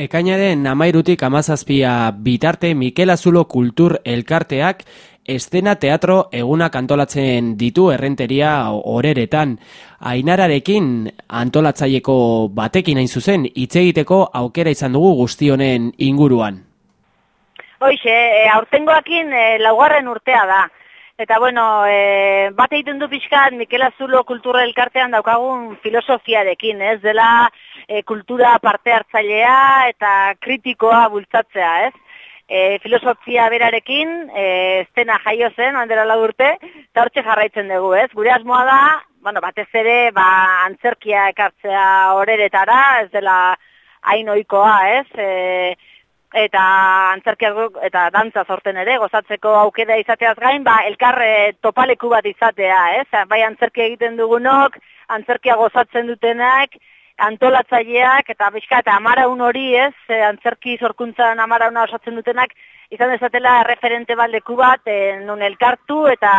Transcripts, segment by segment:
Ekainaren amairutik amazazpia bitarte Mikel Azulo Kultur Elkarteak estena teatro egunak antolatzen ditu errenteria horeretan. Ainararekin antolatzaileko batekin hain zuzen, hitz egiteko aukera izan dugu guztionen inguruan. Hoixe, e, aurtengoakin e, laugarren urtea da. Eta bueno, e, bat egiten du pixkat Mikel Azulo kultura elkartean daukagun filosofiarekin, ez dela e, kultura parte hartzailea eta kritikoa bultzatzea, ez? E, filosofia berarekin, estena jaio zen, handera lau urte, eta hortxe jarraitzen dugu, ez? Gure asmoa da, bueno, batez ere, ba, antzerkia ekartzea horeretara, ez dela hainoikoa, ez? E, eta antzerkiak eta dantza sorten ere, gozatzeko aukera izateaz gain, ba, elkarre topaleku bat izatea, ez? Bai antzerkia egiten dugunok, antzerkia gozatzen dutenak, antolatzaileak eta bizka eta amaraun hori, ez? Antzerki sorkuntzan amarauna osatzen dutenak, izan dezatela referente baldeku bat, e, nun elkartu eta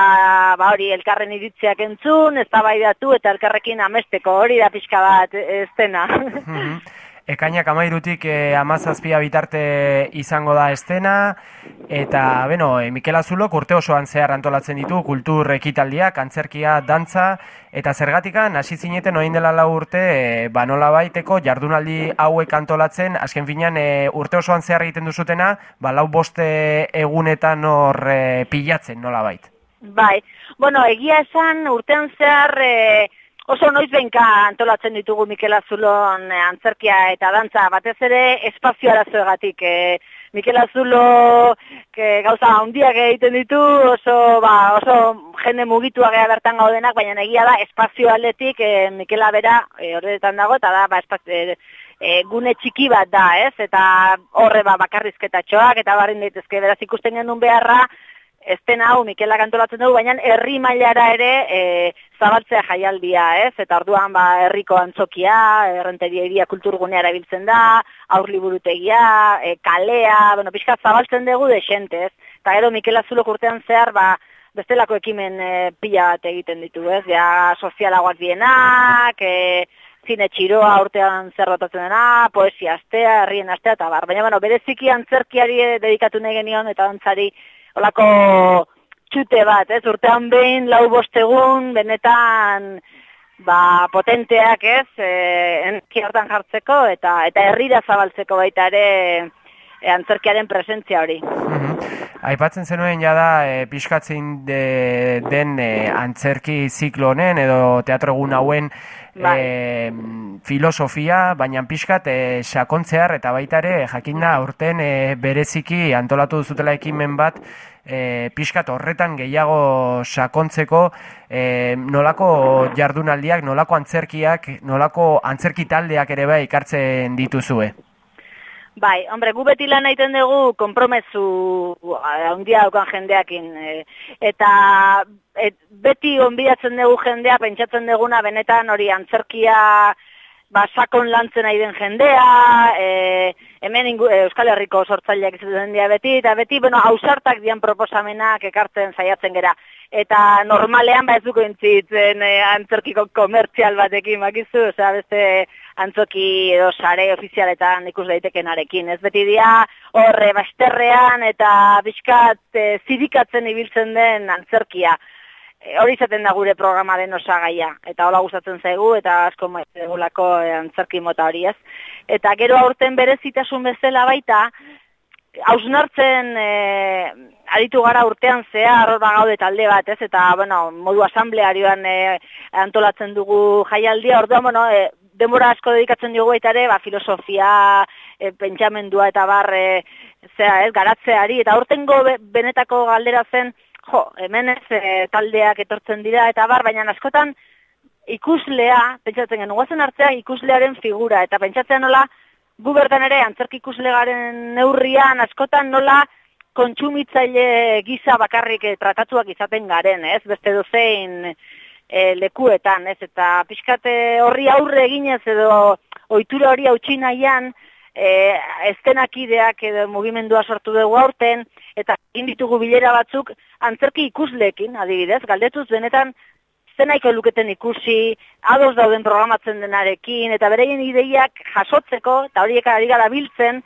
ba hori elkarren iritziak entzun, ez eta elkarrekin amesteko hori da pixka bat ez dena. Mhm. Ekainak amairutik e, amazazpia bitarte izango da estena, eta, beno, e, Mikel Azulok urte osoan zehar antolatzen ditu kultur ekitaldiak, antzerkia, dantza, eta zergatikan, hasi zineten oin dela lau urte, e, ba nola baiteko, jardunaldi hauek antolatzen, azken finean, e, urte osoan zehar egiten duzutena, ba lau boste egunetan hor e, pilatzen, nola bait. Bai, bueno, egia esan, urtean zehar... E, Oso noiz benka antolatzen ditugu Mikel Azulon eh, antzerkia eta dantza, batez ere espazio arazoegatik. Eh, Mikel Azulo que gauza handiak egiten ditu, oso, ba, oso jende mugitua geha bertan gaudenak, baina egia da espazio aldetik eh, Mikela bera eh, horretan dago, eta da ba, espazio, eh, eh, gune txiki bat da, ez? Eta horre ba, bakarrizketatxoak, eta barrin daitezke beraz ikusten genuen beharra, Ezten hau, Mikela kantolatzen dugu, baina herri mailara ere e, zabaltzea jaialdia, ez? Eta orduan, ba, herriko antzokia, errenteria iria kulturgunea erabiltzen da, aurliburutegia, e, kalea, bueno, pixka zabaltzen dugu desente, ez? Eta gero, Mikela Zulok urtean zehar, ba, bestelako ekimen e, pila bat egiten ditu, ez? Ja, sozialagoak dienak, e, zine txiroa urtean zer dena, poesia astea, herrien astea, eta bar. Baina, bueno, bereziki antzerkiari dedikatu nahi genion, eta dantzari, olako txute bat, ez, urtean behin, lau bostegun, benetan, ba, potenteak, ez, e, enki hortan jartzeko, eta eta herrira zabaltzeko baita ere, e, antzerkiaren presentzia hori. Mhm. Aipatzen zenuen jada e, pixkatzen de, den e, antzerki ziklo honen edo teatro egun hauen e, filosofia, baina pixkat e, sakontzear eta baita ere jakinda urten e, bereziki antolatu duzutela ekimen bat e, pixkat horretan gehiago sakontzeko e, nolako jardunaldiak, nolako antzerkiak, nolako antzerki taldeak ere bai ikartzen dituzue. Bai, hombre, gu beti lan egiten dugu konpromesu handia daukan jendeakin. E, eta et, beti onbidatzen dugu jendea, pentsatzen duguna benetan hori antzerkia ba, sakon lantzen nahi den jendea, e, hemen ingu, Euskal Herriko sortzaileak izaten dira beti, eta beti, bueno, hausartak dian proposamenak ekartzen saiatzen gera. Eta normalean, ba ez duko intzitzen e, antzerkiko komertzial batekin, bakizu, osea, beste antzoki edo sare ofizialetan ikus daitekenarekin. Ez beti dia horre basterrean eta bizkat e, zirikatzen ibiltzen den antzerkia. E, hori izaten da gure programaren osagaia. Eta hola gustatzen zaigu eta asko egulako e, antzerki mota hori ez. Eta gero aurten berezitasun bezala baita, hausnartzen e, aritu gara urtean zehar hor gaude talde bat, ez? Eta, bueno, modu asamblearioan e, antolatzen dugu jaialdia, orduan, bueno, e, denbora asko dedikatzen diogu eta ere, ba, filosofia, e, pentsamendua eta bar, e, zera, ez, garatzeari, eta urtengo benetako galdera zen, jo, hemen ez e, taldeak etortzen dira eta bar, baina askotan ikuslea, pentsatzen genuen, guazen hartzea ikuslearen figura, eta pentsatzen nola, gu bertan ere, antzerk ikuslegaren neurrian, askotan nola, kontsumitzaile giza bakarrik tratatuak izaten garen, ez? Beste dozein, e, lekuetan, ez? Eta pixkate horri aurre eginez edo ohitura hori hautsi nahian, e, eztenakideak edo mugimendua sortu dugu aurten, eta egin ditugu bilera batzuk antzerki ikusleekin, adibidez, galdetuz benetan zenaiko luketen ikusi, ados dauden programatzen denarekin, eta bereien ideiak jasotzeko, eta horiek ari gara biltzen,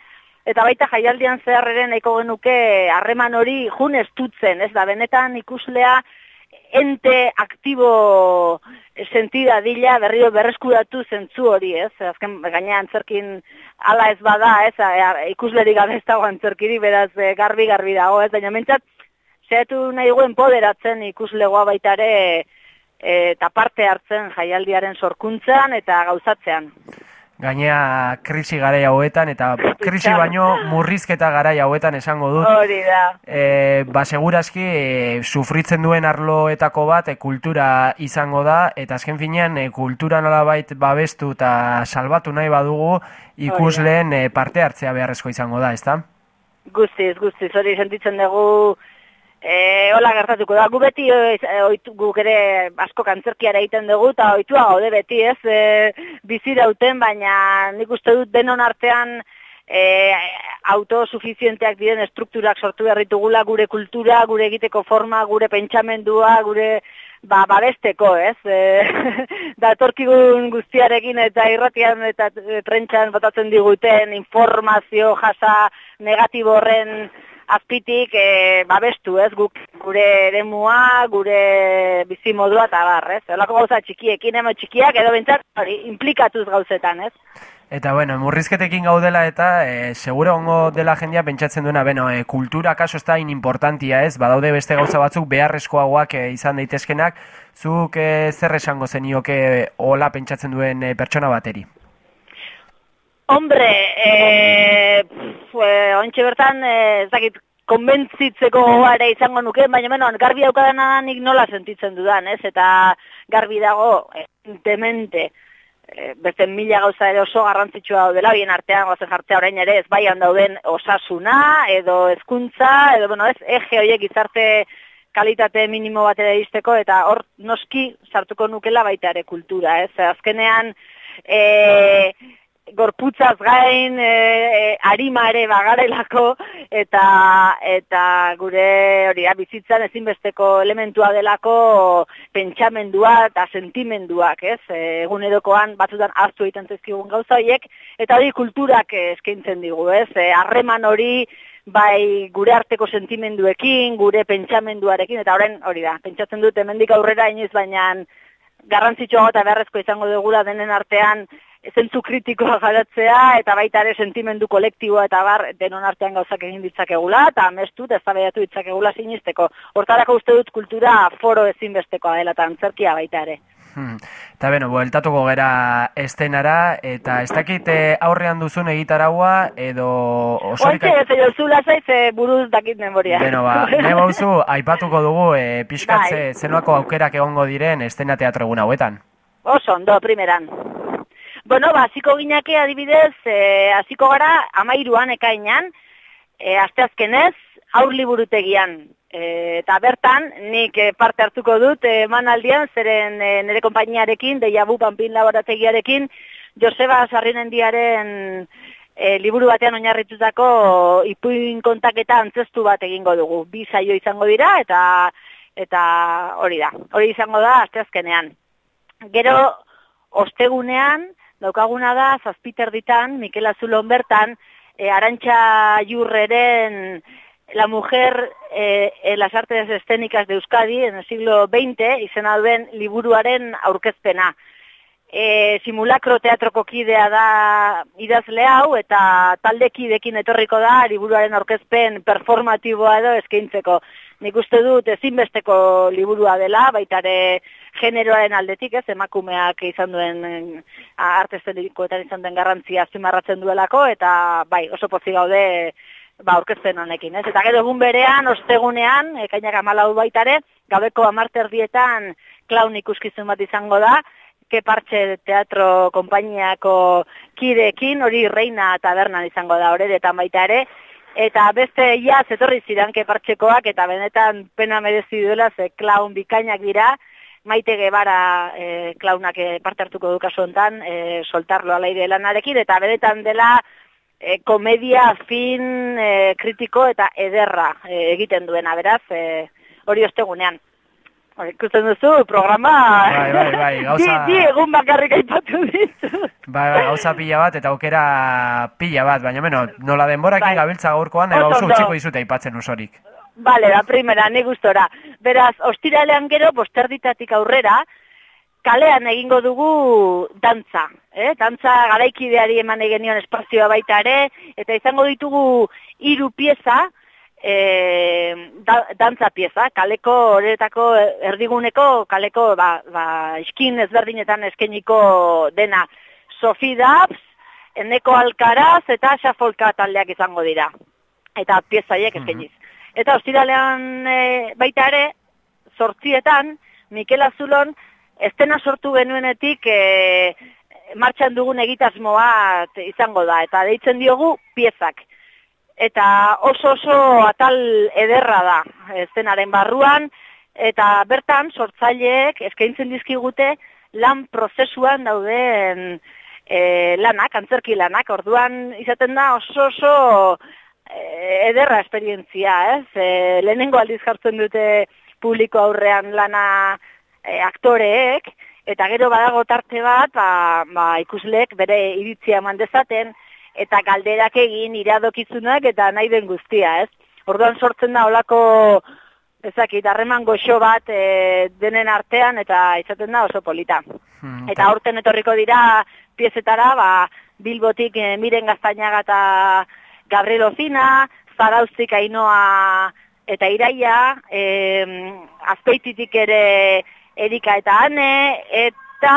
eta baita jaialdian zeharreren nahiko genuke harreman hori jun estutzen, ez da, benetan ikuslea ente aktibo sentida dila berriro berreskuratu zentzu hori, ez? Azken gaina antzerkin ala ez bada, ez? Ikusleri gabe ez dago antzerkiri, beraz eh, garbi garbi dago, ez? Baina mentzat, zehatu nahi guen poderatzen ikuslegoa baitare eta parte hartzen jaialdiaren sorkuntzan eta gauzatzean. Gainea krisi gara hauetan eta krisi baino murrizketa gara hauetan esango dut. Hori da. E, ba, segurazki e, sufritzen duen arloetako bat e, kultura izango da eta azken finean e, kultura nolabait babestu eta salbatu nahi badugu ikusleen e, parte hartzea beharrezko izango da, ezta? Guztiz, guztiz, hori sentitzen dugu E, hola gertatuko da, gu beti e, oitu, gu ere asko kantzerkiara egiten dugu, eta oitua gaude beti ez, e, bizi dauten, baina nik uste dut denon artean e, autosuficienteak diren estrukturak sortu berritugula gure kultura, gure egiteko forma, gure pentsamendua, gure ba, babesteko, ez? E, datorkigun guztiarekin eta irratian eta trentxan botatzen diguten informazio jasa negatibo horren azpitik e, babestu, ez, guk gure eremua, gure bizimodua eta bar, ez? Olako gauza txikiekin, emo txikiak edo bentsat, hori, implikatuz gauzetan, ez? Eta bueno, murrizketekin gaudela eta e, seguro ongo dela jendia pentsatzen duena, beno, e, kultura kaso ez da importantia ez, badaude beste gauza batzuk beharrezkoagoak e, izan daitezkenak, zuk e, zer esango zenioke hola pentsatzen duen e, pertsona bateri? Hombre, eh, fue, ontsi bertan, eh, ez dakit, konbentzitzeko gara izango nuke, baina menon, garbi daukadana nik nola sentitzen dudan, ez? Eta garbi dago, entemente, eh, beste mila gauza ere oso garrantzitsua dela, bien artean, gozen jartzea orain ere, ez baian dauden osasuna, edo ezkuntza, edo, bueno, ez, ege horiek izarte kalitate minimo bat ere izteko, eta hor noski sartuko nukela baita ere kultura, ez? Azkenean, eh, gorputzaz gain e, e, arima ere bagarelako eta eta gure hori bizitzan ezinbesteko elementua delako pentsamendua eta sentimenduak, ez? E, egunerokoan batzutan hartu egiten zaizkigun gauza horiek eta hori kulturak eskaintzen digu, ez? E, harreman hori bai gure arteko sentimenduekin, gure pentsamenduarekin eta orain hori da. Pentsatzen dut hemendik aurrera inoiz baina garrantzitsua eta beharrezko izango dugula denen artean zentzu kritikoa garatzea eta baita ere sentimendu kolektiboa eta bar denon artean gauzak egin ditzakegula eta amestu eta eztabaiatu ditzakegula sinisteko. Hortarako uste dut kultura foro ezinbestekoa dela eta antzerkia baita ere. Hmm. Eta beno, bueltatuko gera estenara, eta ez dakit eh, aurrean duzun egitaraua, edo... Ointxe, ez edo zula zaiz, buruz dakit memoria. Beno, ba, nebauzu, aipatuko dugu, e, pixkatze, bai. zenuako aukerak egongo diren estena teatro egun hauetan. Oso, ondo, primeran. Bueno, ba, aziko ginake adibidez, e, aziko gara amairuan ekainan, e, asteazkenez, aur liburutegian. E, eta bertan, nik e, parte hartuko dut emanaldian, zeren e, nire konpainiarekin, deiabu panpin laborategiarekin, Joseba Sarrinen diaren e, liburu batean oinarritutako ipuin kontaketa antzestu bat egingo dugu. Bi saio izango dira, eta eta hori da. Hori izango da, asteazkenean. Gero, ostegunean, daukaguna da, zazpiter ditan, Mikel Azulon bertan, e, arantxa jurreren la mujer e, en las artes escénicas de Euskadi en el siglo XX, izena duen liburuaren aurkezpena. E, simulacro teatroko kidea da idazle hau, eta taldekidekin etorriko da, liburuaren aurkezpen performatiboa edo eskaintzeko. Nik uste dut ezinbesteko liburua dela, baitare generoaren aldetik, ez, emakumeak izan duen arte zenikoetan izan den garrantzia zimarratzen duelako, eta bai, oso pozi gaude ba, orkesten honekin, ez? Eta gero egun berean, ostegunean, ekainak amalau baitare, gabeko amarterdietan klaun ikuskizun bat izango da, ke partxe teatro konpainiako kidekin, hori reina tabernan izango da, hori eta baita ere, eta beste ia zetorri zidan ke partxekoak, eta benetan pena merezi duela, ze klaun bikainak dira, maite gebara e, klaunak e, parte hartuko du kasu hontan, e, soltarlo alaide lanarekin, eta beretan dela e, komedia fin e, kritiko eta ederra e, egiten duena, beraz, e, hori ostegunean. Bai, ikusten duzu, programa... Bai, bai, bai, gauza... Di, di egun bakarrik aipatu ditu. Bai, bai, gauza pila bat eta aukera pila bat, baina bueno, nola denborakin Bai. gabiltza gaurkoan, eba Oso utziko dizute aipatzen usorik. Bale, da primera, ni gustora. Beraz, ostiralean gero, bosterditatik aurrera, kalean egingo dugu dantza. Eh? Dantza garaikideari eman egenion espazioa baita ere, eta izango ditugu hiru pieza, e, da, dantza pieza, kaleko horretako erdiguneko, kaleko ba, ba, iskin ezberdinetan eskeniko dena. Sofi Dabs, Eneko Alkaraz eta Xafolka taldeak izango dira. Eta piezaiek eskeniz. Eta ostiralean e, baita ere, sortzietan, Mikel Azulon, estena sortu genuenetik e, martxan dugun egitasmo bat izango da, eta deitzen diogu piezak. Eta oso oso atal ederra da estenaren barruan, eta bertan sortzaileek eskaintzen dizkigute lan prozesuan dauden e, lanak, antzerki lanak, orduan izaten da oso oso e, ederra esperientzia, ez? E, lehenengo aldiz jartzen dute publiko aurrean lana e, aktoreek, eta gero badago tarte bat, ba, ba, ikusleek bere iritzia eman dezaten, eta galderak egin iradokizunak eta nahi den guztia, ez? Orduan sortzen da olako ezakit, harreman goxo bat e, denen artean eta izaten da oso polita. Hmm, Eta aurten etorriko dira piezetara, ba, Bilbotik e, Miren Gaztainaga eta Gabriel Ozina, Zaraustik Ainoa eta Iraia, e, Azpeititik ere Erika eta Ane, eta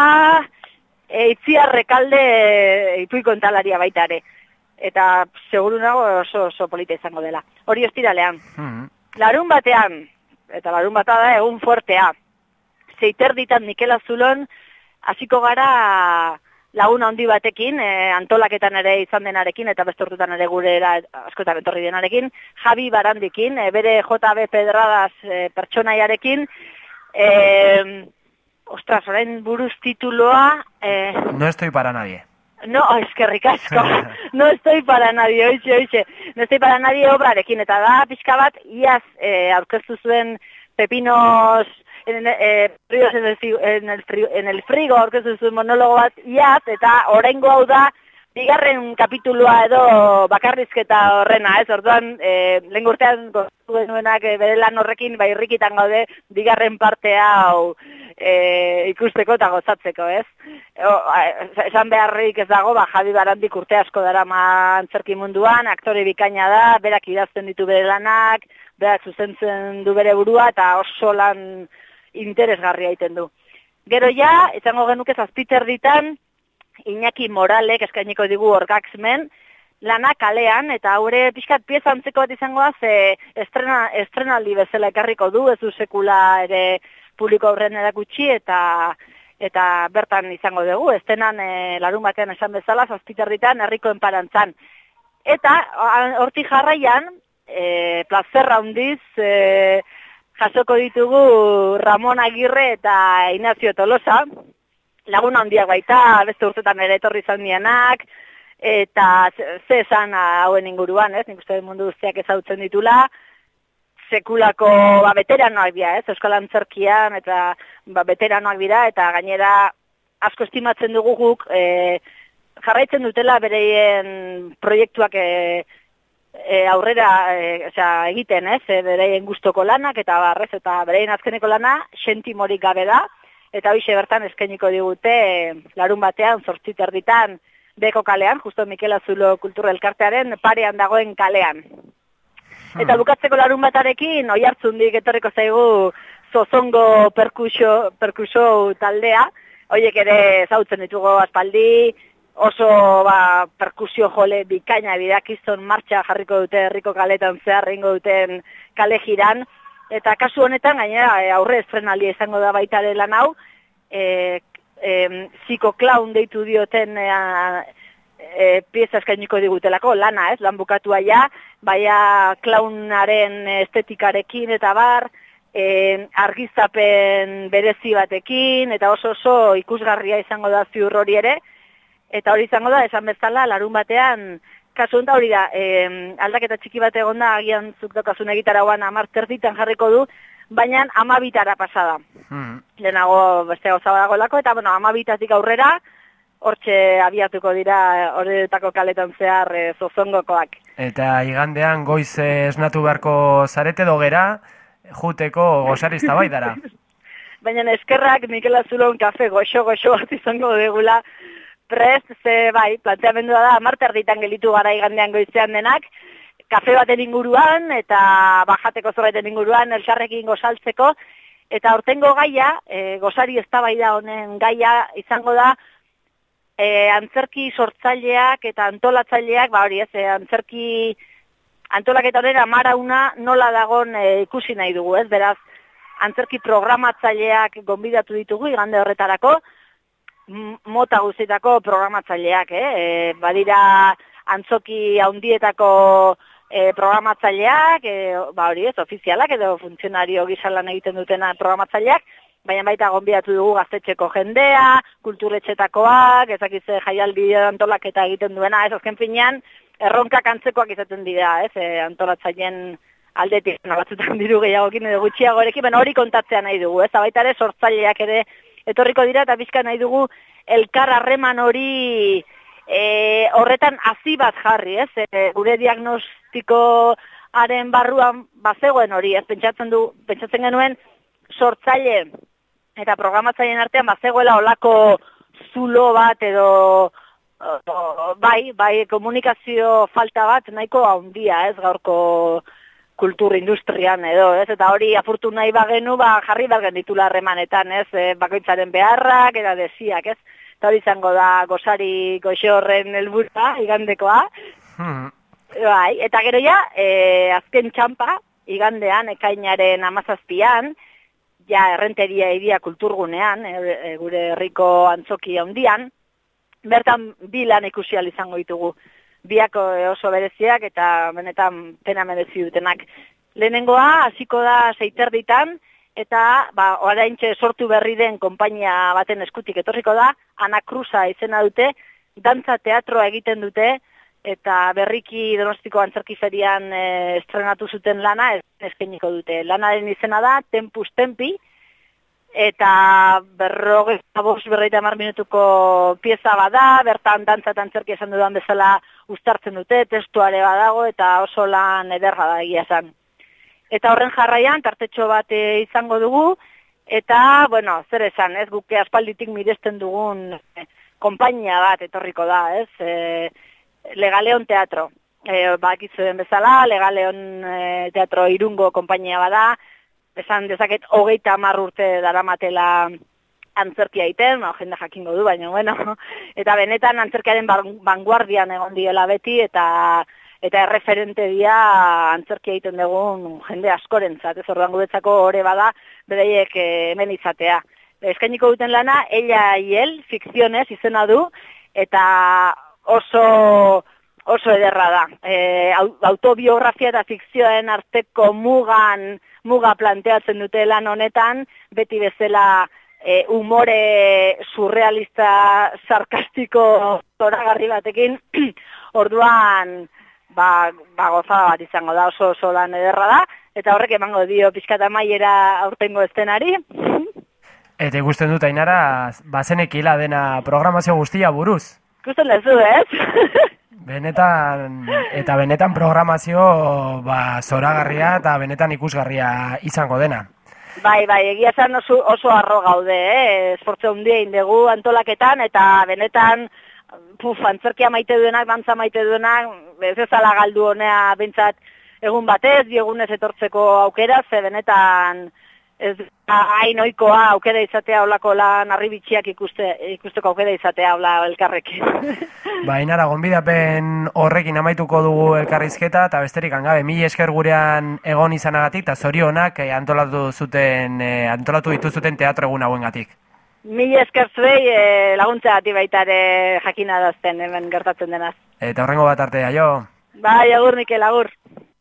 e, Itziar Rekalde e, ipuiko kontalaria baita ere. Eta seguru nago oso, oso polita izango dela. Hori ostiralean. hmm. Larun batean, eta larun bata da egun fuertea, zeiter ditan Mikel Azulon, hasiko gara lagun handi batekin, e, antolaketan ere izan denarekin, eta beste urtutan ere gure era, askotan etorri denarekin, Javi Barandikin, e, bere JB Pedradas e, pertsonaiarekin, e, ostras, orain buruz tituloa, e, No estoy para nadie. No, eskerrik asko. No estoy para nadie, oixe, oixe. No estoy para nadie obrarekin, eta da pixka bat, iaz eh, aurkeztu zuen Pepinos en, eh, en, el, en, el, frigo aurkeztu zuen monologo bat iaz, eta oraingo hau da, bigarren kapitulua edo bakarrizketa horrena, ez? Orduan, eh, lehen urtean goztu genuenak eh, bere lan horrekin, bai irrikitan gaude, bigarren parte hau eh, ikusteko eta gozatzeko, ez? O, a- esan beharrik ez dago, ba, Javi Barandik urte asko dara antzerki munduan, aktore bikaina da, berak idazten ditu bere lanak, berak zuzentzen du bere burua, eta oso lan interesgarria egiten du. Gero ja, izango genuke zazpiter ditan, Iñaki Moralek eskainiko digu orgaxmen, lana kalean, eta haure pixkat pieza antzeko bat izango da, ze estrena, estrenaldi bezala ekarriko du, ez du sekula ere publiko aurren erakutsi, eta eta bertan izango dugu, estenan e, larun batean esan bezala, zazpiterritan herriko enparantzan. Eta hortik jarraian, e, plazerra handiz, e, jasoko ditugu Ramon Agirre eta Ignacio Tolosa, lagun handiak baita, beste urtetan ere etorri izan dianak, eta ze esan hauen inguruan, ez? Nik uste mundu guztiak ezautzen ditula, sekulako ba, veteranoak dira, ez? Euskal Antzerkian, eta ba, veteranoak dira, eta gainera asko estimatzen dugu guk, e, jarraitzen dutela bereien proiektuak e, e, aurrera e, osea, egiten, ez? E, bereien gustoko lanak, eta barrez, eta bereien azkeneko lana, sentimorik gabe da, eta hoxe bertan eskainiko digute larun batean, zortzit erditan, beko kalean, justo Mikel Azulo Kultura Elkartearen parean dagoen kalean. Eta bukatzeko larun batarekin, oi hartzundik etorriko zaigu zozongo perkusio, perkusio taldea, hoiek ere zautzen ditugu aspaldi, oso ba, perkusio jole bikaina bidakizton martxa jarriko dute herriko kaletan zehar ingo duten kale jiran, eta kasu honetan gainera e, aurre estrenaldia izango da baita ere lan hau, e, e, ziko clown deitu dioten e, e, pieza eskainiko digutelako, lana ez, lan bukatua ja, baina klaunaren estetikarekin eta bar, e, argizapen berezi batekin, eta oso oso ikusgarria izango da ziur hori ere, eta hori izango da, esan bezala, larun batean, kasu hori da, e, aldaketa txiki bat egon da, agian zuk daukazun egitarauan amar terditan jarriko du, baina amabitara pasada. Hmm. Lehenago beste gauza badagoelako, eta bueno, amabitatik aurrera, hortxe abiatuko dira horretako kaletan zehar e, zozongokoak. Eta igandean goiz eh, esnatu beharko zarete dogera, juteko gozarista bai dara. Baina eskerrak Mikel Azulon kafe goxo-goxo bat izango degula prest, ze bai, planteamendua da, amarte arditan gelitu gara igandean goizean denak, kafe baten inguruan eta bajateko zorbaiten inguruan elkarrekin gozaltzeko, eta hortengo gaia, e, gozari eztabaida honen gaia izango da, e, antzerki sortzaileak eta antolatzaileak, ba hori ez, e, antzerki antolaketa horren amarauna nola dagon e, ikusi nahi dugu, ez, beraz, antzerki programatzaileak gonbidatu ditugu, igande horretarako, mota guztietako programatzaileak, eh? E, badira antzoki haundietako e, programatzaileak, e, ba hori ez, ofizialak edo funtzionario gizalan egiten dutena programatzaileak, baina baita gonbidatu dugu gaztetxeko jendea, kulturetxetakoak, ezakitze jaialdi antolaketa egiten duena, ez azken finean, erronkak antzekoak izaten dira, ez, e, antolatzaileen aldetik, batzutan diru gehiagokin edo gutxiagorekin, baina hori kontatzea nahi dugu, ez, baita ere sortzaileak ere etorriko dira, eta bizka nahi dugu elkar harreman hori e, horretan hasi bat jarri, ez, e, gure diagnostikoaren barruan bazegoen hori, ez, pentsatzen du, pentsatzen genuen, sortzaile eta programatzaileen artean bazegoela olako zulo bat edo bai, bai komunikazio falta bat nahiko handia, ez? Gaurko kultur industrian edo, ez? Eta hori apurtu nahi bagenu, ba jarri bergen ditula harremanetan, ez? E, bakoitzaren beharrak eta desiak, ez? Eta hori izango da gozari goxo horren helburua igandekoa. Hmm. Bai, eta gero ja, e, azken txampa, igandean, ekainaren amazazpian, ja errenteria idia kulturgunean, e, gure herriko antzoki handian, bertan bi lan ikusi izango ditugu biako oso bereziak eta benetan pena merezi dutenak. Lehenengoa hasiko da seiterditan eta ba oraintze sortu berri den konpainia baten eskutik etorriko da Ana Cruza izena dute dantza teatroa egiten dute eta berriki Donostiko antzerki ferian e, estrenatu zuten lana eskainiko dute. Lanaren izena da Tempus Tempi eta berrogeita bost berreita mar minutuko pieza bada, bertan dantza eta antzerki esan dudan bezala ustartzen dute, testuare badago eta oso lan ederra da egia esan. Eta horren jarraian, kartetxo bat eh, izango dugu, eta, bueno, zer esan, ez, guke aspalditik miresten dugun eh, konpainia bat etorriko da, ez, e, Legaleon Teatro. E, Bakizu den bezala, Legaleon e, Teatro irungo konpainia bada, esan dezaket hogeita hamar urte daramatela antzerkia iten, no, jende jakingo du, baina bueno, eta benetan antzerkiaren vanguardian egon diela beti, eta eta erreferente dia antzerkia egiten dugun jende askorentzat, ez orduan guretzako ore bada, bereiek eh, hemen izatea. Eskainiko duten lana, ella hiel, fikzionez izena du, eta oso oso ederra da. E, autobiografia eta fikzioen arteko mugan muga planteatzen dute lan honetan, beti bezala e, umore surrealista sarkastiko zoragarri batekin, orduan ba, ba gozada bat izango da oso oso lan ederra da, eta horrek emango dio pixkata maiera aurtengo estenari. Eta ikusten dut ainara, bazenekila dena programazio guztia buruz. Ikusten dezu, ez? Benetan, eta benetan programazio ba, zoragarria eta benetan ikusgarria izango dena. Bai, bai, egia zen oso, oso arro gaude, eh? esportze hundia indegu antolaketan, eta benetan, puf, antzerkia maite duenak, bantza maite duenak, ez ezala galdu honea bintzat egun batez, diegunez etortzeko aukera, ze benetan, ez hain oikoa aukera izatea olako lan arribitxiak ikuste, ikusteko aukera izatea ola elkarrekin. Ba, inara, gonbidapen horrekin amaituko dugu elkarrizketa, eta besterik angabe, mi esker gurean egon izanagatik, eta zorionak eh, antolatu zuten, eh, antolatu dituzuten teatro egun hauen gatik. Mi esker zuei eh, laguntza gati baita ere jakina dazten hemen gertatzen denaz. Eta horrengo bat artea, jo? Bai, agur, Mikel, agur.